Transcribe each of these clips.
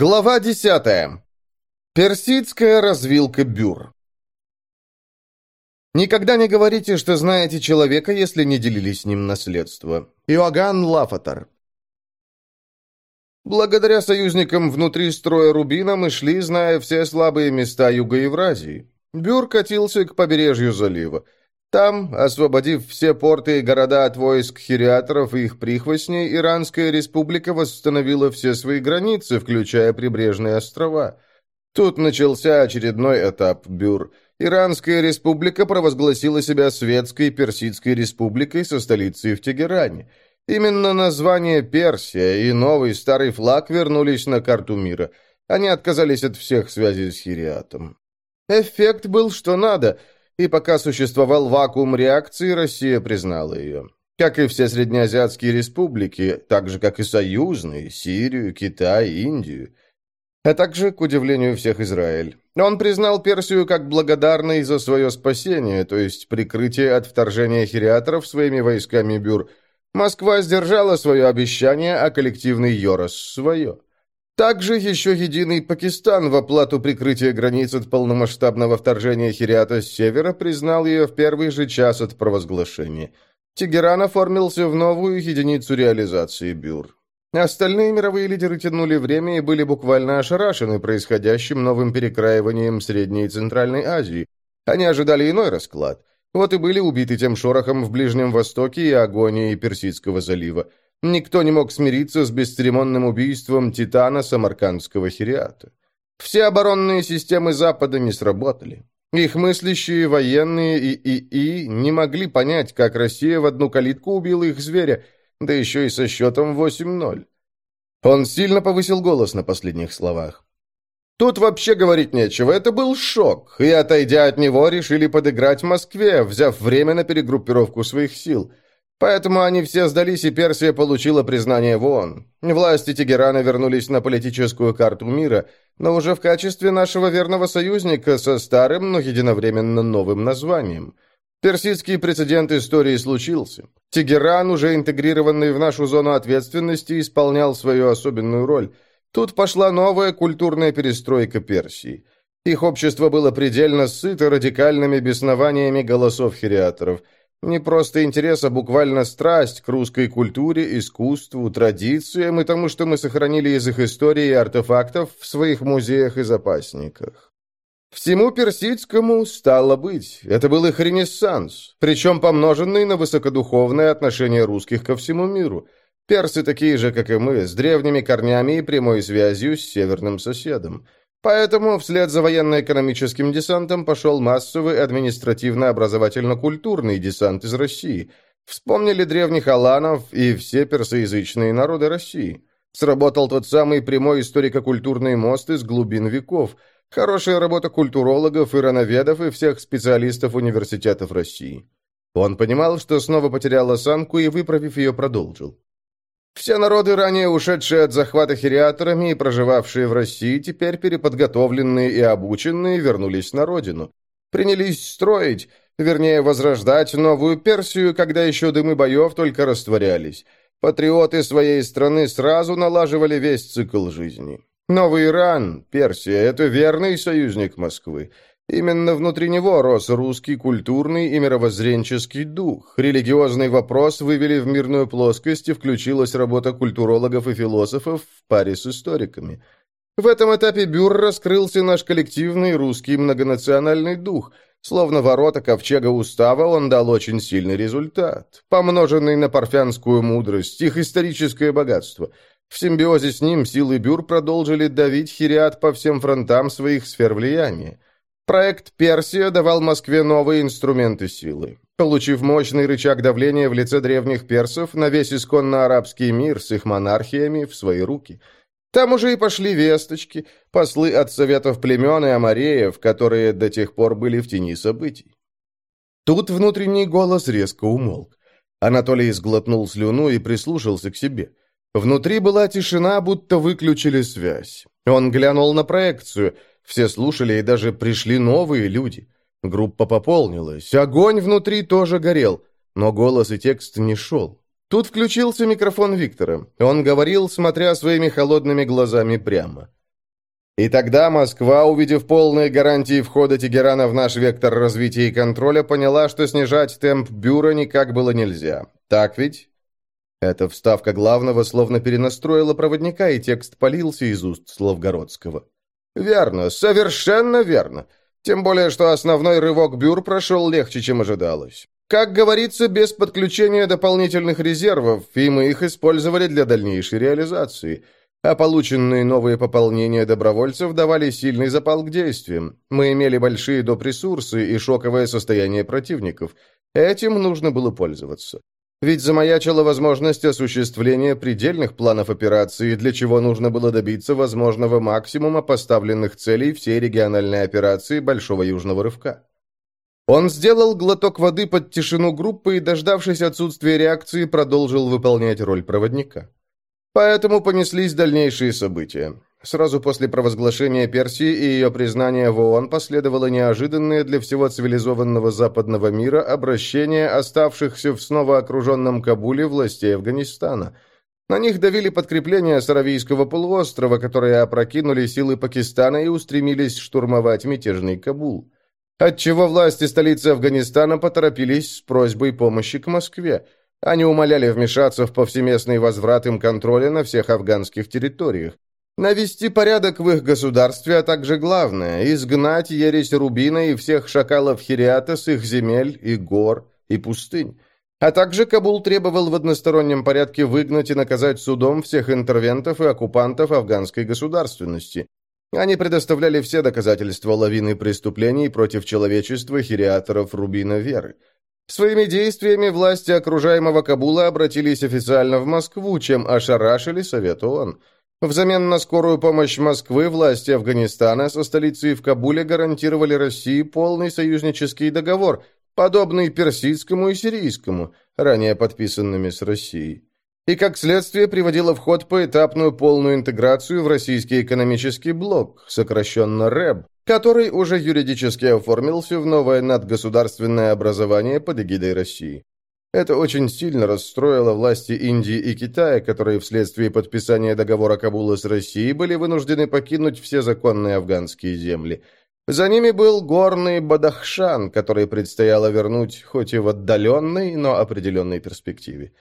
Глава 10. Персидская развилка бюр. Никогда не говорите, что знаете человека, если не делились с ним наследство. Иоганн Лафатер. Благодаря союзникам внутри строя Рубина мы шли, зная все слабые места Юго-Евразии. Бюр катился к побережью залива. Там, освободив все порты и города от войск хириаторов и их прихвостней, Иранская республика восстановила все свои границы, включая прибрежные острова. Тут начался очередной этап Бюр. Иранская республика провозгласила себя светской персидской республикой со столицей в Тегеране. Именно название Персия и новый старый флаг вернулись на карту мира. Они отказались от всех связей с Хириатом. Эффект был что надо – и пока существовал вакуум реакции, Россия признала ее. Как и все среднеазиатские республики, так же, как и союзные, Сирию, Китай, Индию. А также, к удивлению всех, Израиль. Он признал Персию как благодарной за свое спасение, то есть прикрытие от вторжения хириаторов своими войсками Бюр. Москва сдержала свое обещание, а коллективный Йорос – свое. Также еще единый Пакистан в оплату прикрытия границ от полномасштабного вторжения Хириата с севера признал ее в первый же час от провозглашения. Тегеран оформился в новую единицу реализации бюр. Остальные мировые лидеры тянули время и были буквально ошарашены происходящим новым перекраиванием Средней и Центральной Азии. Они ожидали иной расклад. Вот и были убиты тем шорохом в Ближнем Востоке и агонией Персидского залива. Никто не мог смириться с бесцеремонным убийством Титана Самаркандского Хириата. Все оборонные системы Запада не сработали. Их мыслящие военные и ИИ не могли понять, как Россия в одну калитку убила их зверя, да еще и со счетом 8-0. Он сильно повысил голос на последних словах. Тут вообще говорить нечего, это был шок, и, отойдя от него, решили подыграть Москве, взяв время на перегруппировку своих сил – Поэтому они все сдались, и Персия получила признание в ООН. Власти Тегерана вернулись на политическую карту мира, но уже в качестве нашего верного союзника со старым, но единовременно новым названием. Персидский прецедент истории случился. Тегеран, уже интегрированный в нашу зону ответственности, исполнял свою особенную роль. Тут пошла новая культурная перестройка Персии. Их общество было предельно сыто радикальными беснованиями голосов хириаторов – не просто интерес, а буквально страсть к русской культуре, искусству, традициям и тому, что мы сохранили из их истории и артефактов в своих музеях и запасниках. Всему персидскому стало быть. Это был их ренессанс, причем помноженный на высокодуховное отношение русских ко всему миру. Персы такие же, как и мы, с древними корнями и прямой связью с северным соседом – Поэтому вслед за военно-экономическим десантом пошел массовый административно-образовательно-культурный десант из России. Вспомнили древних аланов и все персоязычные народы России. Сработал тот самый прямой историко-культурный мост из глубин веков. Хорошая работа культурологов, ирановедов и всех специалистов университетов России. Он понимал, что снова потерял осанку и, выправив ее, продолжил. Все народы, ранее ушедшие от захвата хириаторами и проживавшие в России, теперь переподготовленные и обученные, вернулись на родину. Принялись строить, вернее, возрождать новую Персию, когда еще дымы боев только растворялись. Патриоты своей страны сразу налаживали весь цикл жизни. Новый Иран, Персия – это верный союзник Москвы. Именно внутри него рос русский культурный и мировоззренческий дух. Религиозный вопрос вывели в мирную плоскость и включилась работа культурологов и философов в паре с историками. В этом этапе Бюр раскрылся наш коллективный русский многонациональный дух. Словно ворота ковчега устава он дал очень сильный результат, помноженный на парфянскую мудрость, их историческое богатство. В симбиозе с ним силы Бюр продолжили давить хириат по всем фронтам своих сфер влияния. Проект «Персия» давал Москве новые инструменты силы. Получив мощный рычаг давления в лице древних персов на весь исконно арабский мир с их монархиями в свои руки. Там уже и пошли весточки, послы от советов племен и амареев, которые до тех пор были в тени событий. Тут внутренний голос резко умолк. Анатолий сглотнул слюну и прислушался к себе. Внутри была тишина, будто выключили связь. Он глянул на проекцию – все слушали, и даже пришли новые люди. Группа пополнилась. Огонь внутри тоже горел, но голос и текст не шел. Тут включился микрофон Виктора. Он говорил, смотря своими холодными глазами прямо. И тогда Москва, увидев полные гарантии входа Тегерана в наш вектор развития и контроля, поняла, что снижать темп бюро никак было нельзя. Так ведь? Эта вставка главного словно перенастроила проводника, и текст полился из уст Словгородского. «Верно, совершенно верно. Тем более, что основной рывок бюр прошел легче, чем ожидалось. Как говорится, без подключения дополнительных резервов, и мы их использовали для дальнейшей реализации» а полученные новые пополнения добровольцев давали сильный запал к действиям. Мы имели большие допресурсы и шоковое состояние противников. Этим нужно было пользоваться. Ведь замаячила возможность осуществления предельных планов операции, для чего нужно было добиться возможного максимума поставленных целей всей региональной операции Большого Южного Рывка. Он сделал глоток воды под тишину группы и, дождавшись отсутствия реакции, продолжил выполнять роль проводника. Поэтому понеслись дальнейшие события. Сразу после провозглашения Персии и ее признания в ООН последовало неожиданное для всего цивилизованного западного мира обращение оставшихся в снова окруженном Кабуле властей Афганистана. На них давили подкрепления с Аравийского полуострова, которые опрокинули силы Пакистана и устремились штурмовать мятежный Кабул. Отчего власти столицы Афганистана поторопились с просьбой помощи к Москве – они умоляли вмешаться в повсеместный возврат им контроля на всех афганских территориях. Навести порядок в их государстве, а также главное – изгнать ересь Рубина и всех шакалов Хириата с их земель и гор и пустынь. А также Кабул требовал в одностороннем порядке выгнать и наказать судом всех интервентов и оккупантов афганской государственности. Они предоставляли все доказательства лавины преступлений против человечества хириаторов Рубина Веры. Своими действиями власти окружаемого Кабула обратились официально в Москву, чем ошарашили Совет ООН. Взамен на скорую помощь Москвы власти Афганистана со столицей в Кабуле гарантировали России полный союзнический договор, подобный персидскому и сирийскому, ранее подписанными с Россией. И, как следствие, приводило в ход поэтапную полную интеграцию в российский экономический блок, сокращенно РЭБ, который уже юридически оформился в новое надгосударственное образование под эгидой России. Это очень сильно расстроило власти Индии и Китая, которые вследствие подписания договора Кабула с Россией были вынуждены покинуть все законные афганские земли. За ними был горный Бадахшан, который предстояло вернуть хоть и в отдаленной, но определенной перспективе.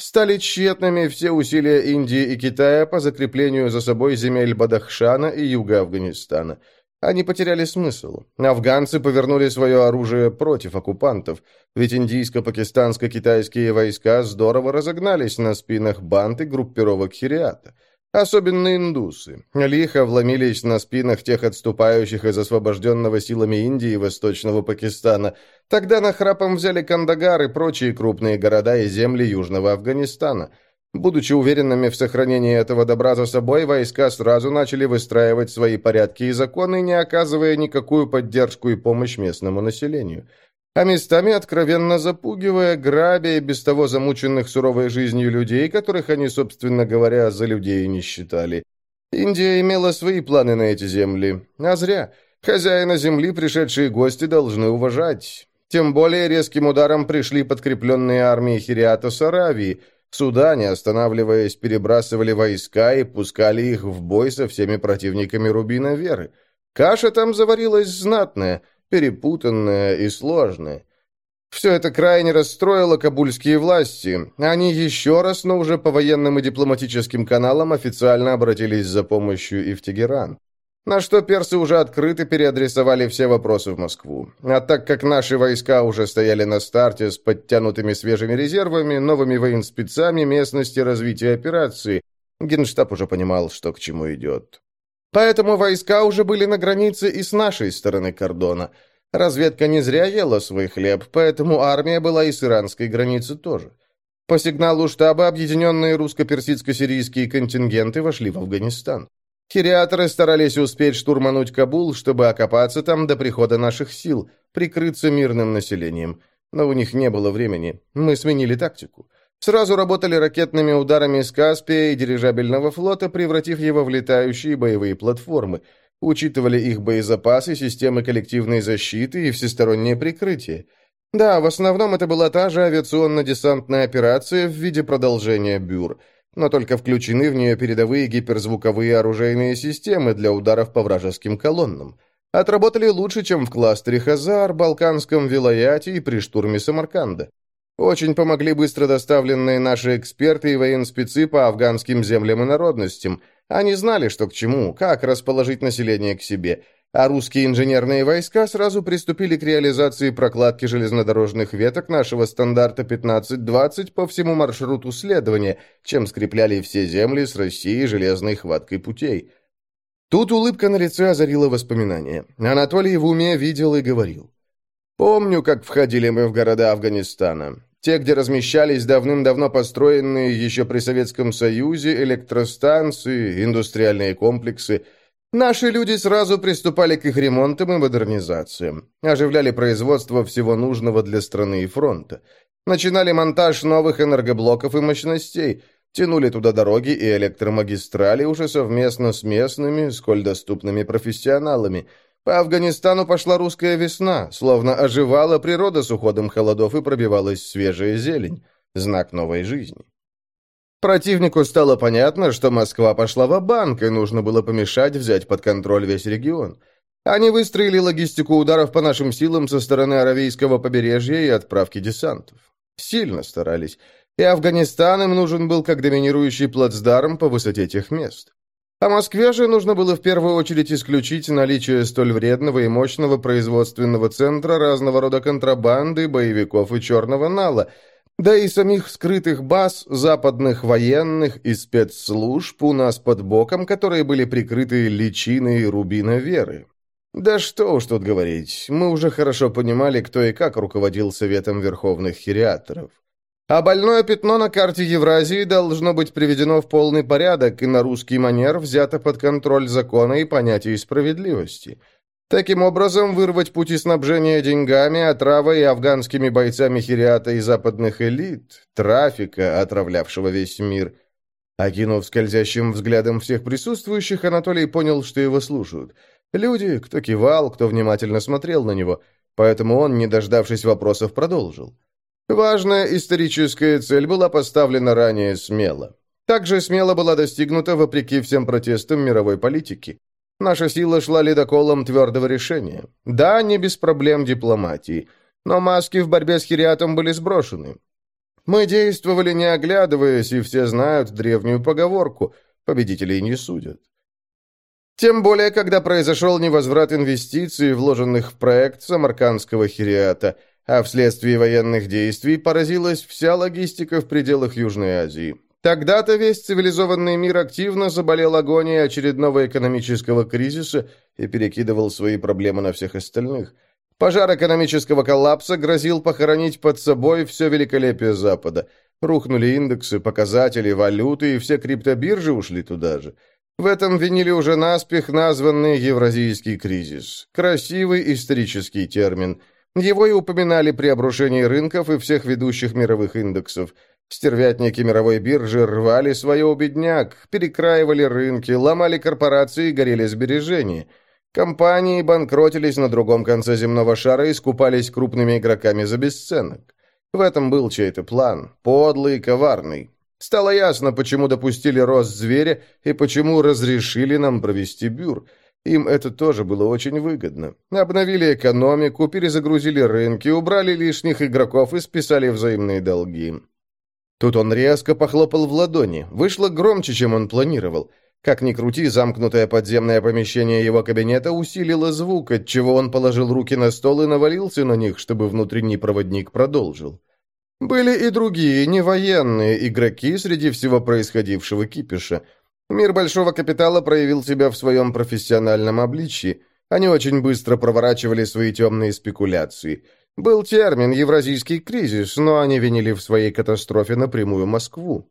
Стали тщетными все усилия Индии и Китая по закреплению за собой земель Бадахшана и юга Афганистана – они потеряли смысл. Афганцы повернули свое оружие против оккупантов, ведь индийско-пакистанско-китайские войска здорово разогнались на спинах банд и группировок Хириата. Особенно индусы. Лихо вломились на спинах тех отступающих из освобожденного силами Индии и Восточного Пакистана. Тогда нахрапом взяли Кандагар и прочие крупные города и земли Южного Афганистана – Будучи уверенными в сохранении этого добра за собой, войска сразу начали выстраивать свои порядки и законы, не оказывая никакую поддержку и помощь местному населению. А местами откровенно запугивая, грабя и без того замученных суровой жизнью людей, которых они, собственно говоря, за людей не считали. Индия имела свои планы на эти земли. А зря. Хозяина земли пришедшие гости должны уважать. Тем более резким ударом пришли подкрепленные армии Хириата с Аравии – Суда, не останавливаясь, перебрасывали войска и пускали их в бой со всеми противниками Рубина Веры. Каша там заварилась знатная, перепутанная и сложная. Все это крайне расстроило кабульские власти. Они еще раз, но уже по военным и дипломатическим каналам официально обратились за помощью и в Тегеран на что персы уже открыто переадресовали все вопросы в Москву. А так как наши войска уже стояли на старте с подтянутыми свежими резервами, новыми военспецами местности развития операции, Генштаб уже понимал, что к чему идет. Поэтому войска уже были на границе и с нашей стороны кордона. Разведка не зря ела свой хлеб, поэтому армия была и с иранской границы тоже. По сигналу штаба объединенные русско-персидско-сирийские контингенты вошли в Афганистан. Хириаторы старались успеть штурмануть Кабул, чтобы окопаться там до прихода наших сил, прикрыться мирным населением. Но у них не было времени. Мы сменили тактику. Сразу работали ракетными ударами с Каспия и дирижабельного флота, превратив его в летающие боевые платформы. Учитывали их боезапасы, системы коллективной защиты и всестороннее прикрытие. Да, в основном это была та же авиационно-десантная операция в виде продолжения «Бюр». Но только включены в нее передовые гиперзвуковые оружейные системы для ударов по вражеским колоннам. Отработали лучше, чем в кластере Хазар, Балканском Вилаяте и при штурме Самарканда. Очень помогли быстро доставленные наши эксперты и военспецы по афганским землям и народностям. Они знали, что к чему, как расположить население к себе – а русские инженерные войска сразу приступили к реализации прокладки железнодорожных веток нашего стандарта 15-20 по всему маршруту следования, чем скрепляли все земли с Россией железной хваткой путей. Тут улыбка на лице озарила воспоминания. Анатолий в уме видел и говорил. «Помню, как входили мы в города Афганистана. Те, где размещались давным-давно построенные еще при Советском Союзе электростанции, индустриальные комплексы – Наши люди сразу приступали к их ремонтам и модернизациям, оживляли производство всего нужного для страны и фронта, начинали монтаж новых энергоблоков и мощностей, тянули туда дороги и электромагистрали уже совместно с местными, сколь доступными профессионалами. По Афганистану пошла русская весна, словно оживала природа с уходом холодов и пробивалась свежая зелень, знак новой жизни. Противнику стало понятно, что Москва пошла в банк и нужно было помешать взять под контроль весь регион. Они выстроили логистику ударов по нашим силам со стороны Аравийского побережья и отправки десантов. Сильно старались. И Афганистан им нужен был как доминирующий плацдарм по высоте тех мест. А Москве же нужно было в первую очередь исключить наличие столь вредного и мощного производственного центра разного рода контрабанды, боевиков и черного нала – да и самих скрытых баз западных военных и спецслужб у нас под боком, которые были прикрыты личиной рубина веры. Да что уж тут говорить, мы уже хорошо понимали, кто и как руководил Советом Верховных Хириаторов. А больное пятно на карте Евразии должно быть приведено в полный порядок и на русский манер взято под контроль закона и понятий справедливости – Таким образом, вырвать пути снабжения деньгами, отравой и афганскими бойцами Хириата и западных элит, трафика, отравлявшего весь мир. Окинув скользящим взглядом всех присутствующих, Анатолий понял, что его слушают. Люди, кто кивал, кто внимательно смотрел на него, поэтому он, не дождавшись вопросов, продолжил. Важная историческая цель была поставлена ранее смело. Также смело была достигнута вопреки всем протестам мировой политики. Наша сила шла ледоколом твердого решения. Да, не без проблем дипломатии, но маски в борьбе с Хириатом были сброшены. Мы действовали не оглядываясь, и все знают древнюю поговорку «победителей не судят». Тем более, когда произошел невозврат инвестиций, вложенных в проект самаркандского Хириата, а вследствие военных действий поразилась вся логистика в пределах Южной Азии. Тогда-то весь цивилизованный мир активно заболел агонией очередного экономического кризиса и перекидывал свои проблемы на всех остальных. Пожар экономического коллапса грозил похоронить под собой все великолепие Запада. Рухнули индексы, показатели, валюты, и все криптобиржи ушли туда же. В этом винили уже наспех названный Евразийский кризис. Красивый исторический термин. Его и упоминали при обрушении рынков и всех ведущих мировых индексов – Стервятники мировой биржи рвали свое бедняк, перекраивали рынки, ломали корпорации и горели сбережения. Компании банкротились на другом конце земного шара и скупались крупными игроками за бесценок. В этом был чей-то план, подлый и коварный. Стало ясно, почему допустили рост зверя и почему разрешили нам провести бюр. Им это тоже было очень выгодно. Обновили экономику, перезагрузили рынки, убрали лишних игроков и списали взаимные долги. Тут он резко похлопал в ладони. Вышло громче, чем он планировал. Как ни крути, замкнутое подземное помещение его кабинета усилило звук, отчего он положил руки на стол и навалился на них, чтобы внутренний проводник продолжил. Были и другие, не военные, игроки среди всего происходившего кипиша. Мир большого капитала проявил себя в своем профессиональном обличии. Они очень быстро проворачивали свои темные спекуляции – был термин «евразийский кризис», но они винили в своей катастрофе напрямую Москву.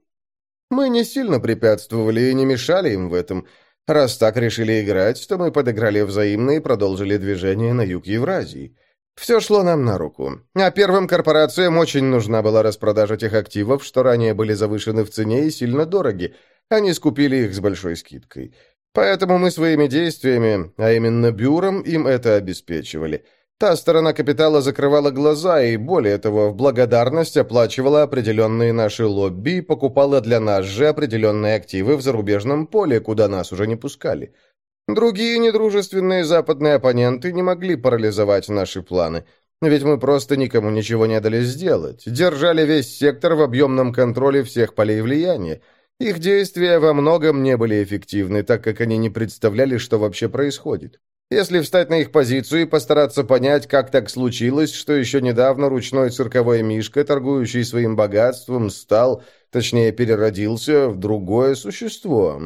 Мы не сильно препятствовали и не мешали им в этом. Раз так решили играть, то мы подыграли взаимно и продолжили движение на юг Евразии. Все шло нам на руку. А первым корпорациям очень нужна была распродажа тех активов, что ранее были завышены в цене и сильно дороги. Они скупили их с большой скидкой. Поэтому мы своими действиями, а именно бюром, им это обеспечивали – Та сторона капитала закрывала глаза и, более того, в благодарность оплачивала определенные наши лобби и покупала для нас же определенные активы в зарубежном поле, куда нас уже не пускали. Другие недружественные западные оппоненты не могли парализовать наши планы, ведь мы просто никому ничего не дали сделать, держали весь сектор в объемном контроле всех полей влияния. Их действия во многом не были эффективны, так как они не представляли, что вообще происходит. Если встать на их позицию и постараться понять, как так случилось, что еще недавно ручной цирковой мишка, торгующий своим богатством, стал, точнее, переродился в другое существо.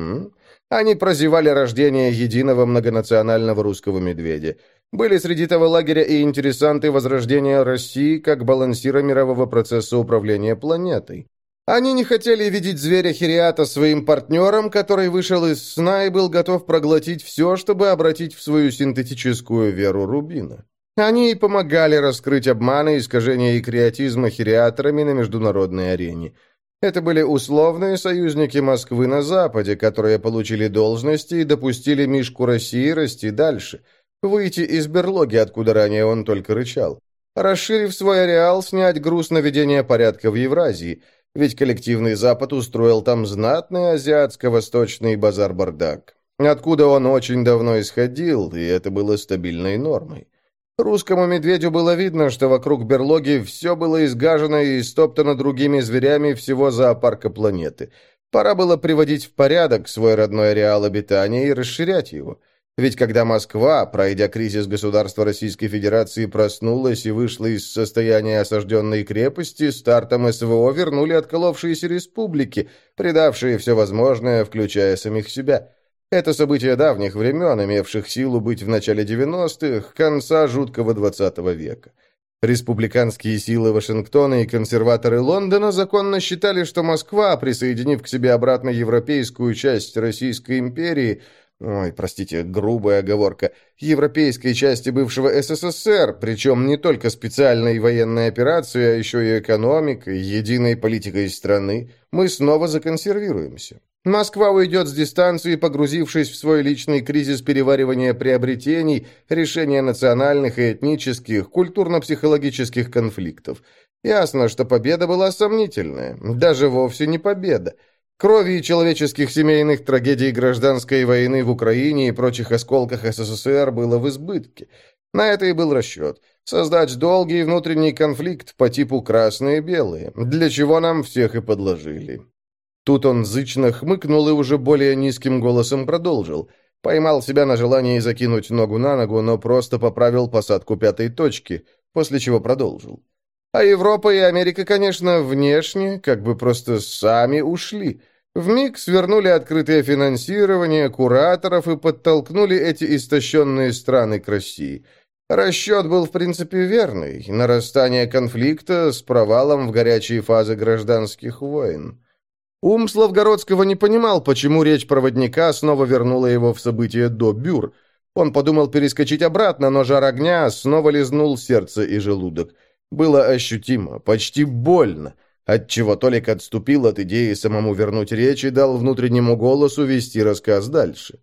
Они прозевали рождение единого многонационального русского медведя. Были среди того лагеря и интересанты возрождения России как балансира мирового процесса управления планетой. Они не хотели видеть зверя Хириата своим партнером, который вышел из сна и был готов проглотить все, чтобы обратить в свою синтетическую веру Рубина. Они и помогали раскрыть обманы, искажения и креатизма хириаторами на международной арене. Это были условные союзники Москвы на Западе, которые получили должности и допустили Мишку России расти дальше, выйти из берлоги, откуда ранее он только рычал. Расширив свой ареал, снять груз наведения порядка в Евразии – ведь коллективный Запад устроил там знатный азиатско-восточный базар-бардак, откуда он очень давно исходил, и это было стабильной нормой. Русскому медведю было видно, что вокруг берлоги все было изгажено и стоптано другими зверями всего зоопарка планеты. Пора было приводить в порядок свой родной ареал обитания и расширять его. Ведь когда Москва, пройдя кризис государства Российской Федерации, проснулась и вышла из состояния осажденной крепости, стартом СВО вернули отколовшиеся республики, предавшие все возможное, включая самих себя. Это событие давних времен, имевших силу быть в начале 90-х, конца жуткого 20 века. Республиканские силы Вашингтона и консерваторы Лондона законно считали, что Москва, присоединив к себе обратно европейскую часть Российской империи, ой, простите, грубая оговорка, европейской части бывшего СССР, причем не только специальной военной операцией, а еще и экономикой, единой политикой страны, мы снова законсервируемся. Москва уйдет с дистанции, погрузившись в свой личный кризис переваривания приобретений, решения национальных и этнических, культурно-психологических конфликтов. Ясно, что победа была сомнительная, даже вовсе не победа. Крови человеческих семейных трагедий гражданской войны в Украине и прочих осколках СССР было в избытке. На это и был расчет. Создать долгий внутренний конфликт по типу красные-белые, для чего нам всех и подложили. Тут он зычно хмыкнул и уже более низким голосом продолжил. Поймал себя на желании закинуть ногу на ногу, но просто поправил посадку пятой точки, после чего продолжил. А Европа и Америка, конечно, внешне, как бы просто сами ушли. Вмиг свернули открытое финансирование кураторов и подтолкнули эти истощенные страны к России. Расчет был, в принципе, верный. Нарастание конфликта с провалом в горячие фазы гражданских войн. Ум Славгородского не понимал, почему речь проводника снова вернула его в события до Бюр. Он подумал перескочить обратно, но жар огня снова лизнул сердце и желудок. Было ощутимо, почти больно отчего Толик отступил от идеи самому вернуть речь и дал внутреннему голосу вести рассказ дальше.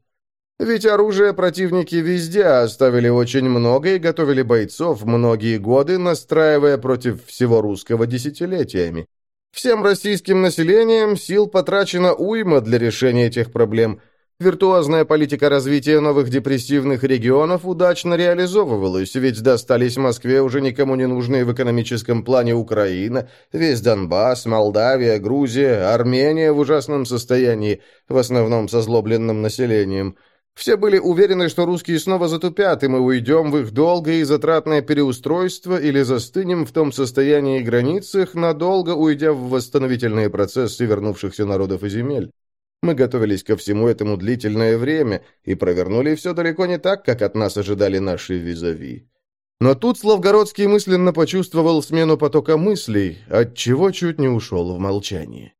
Ведь оружие противники везде оставили очень много и готовили бойцов многие годы, настраивая против всего русского десятилетиями. Всем российским населением сил потрачено уйма для решения этих проблем – Виртуозная политика развития новых депрессивных регионов удачно реализовывалась, ведь достались Москве уже никому не нужные в экономическом плане Украина, весь Донбасс, Молдавия, Грузия, Армения в ужасном состоянии, в основном со злобленным населением. Все были уверены, что русские снова затупят, и мы уйдем в их долгое и затратное переустройство или застынем в том состоянии и границах, надолго уйдя в восстановительные процессы вернувшихся народов и земель. Мы готовились ко всему этому длительное время и провернули все далеко не так, как от нас ожидали наши визави. Но тут Славгородский мысленно почувствовал смену потока мыслей, от чего чуть не ушел в молчание.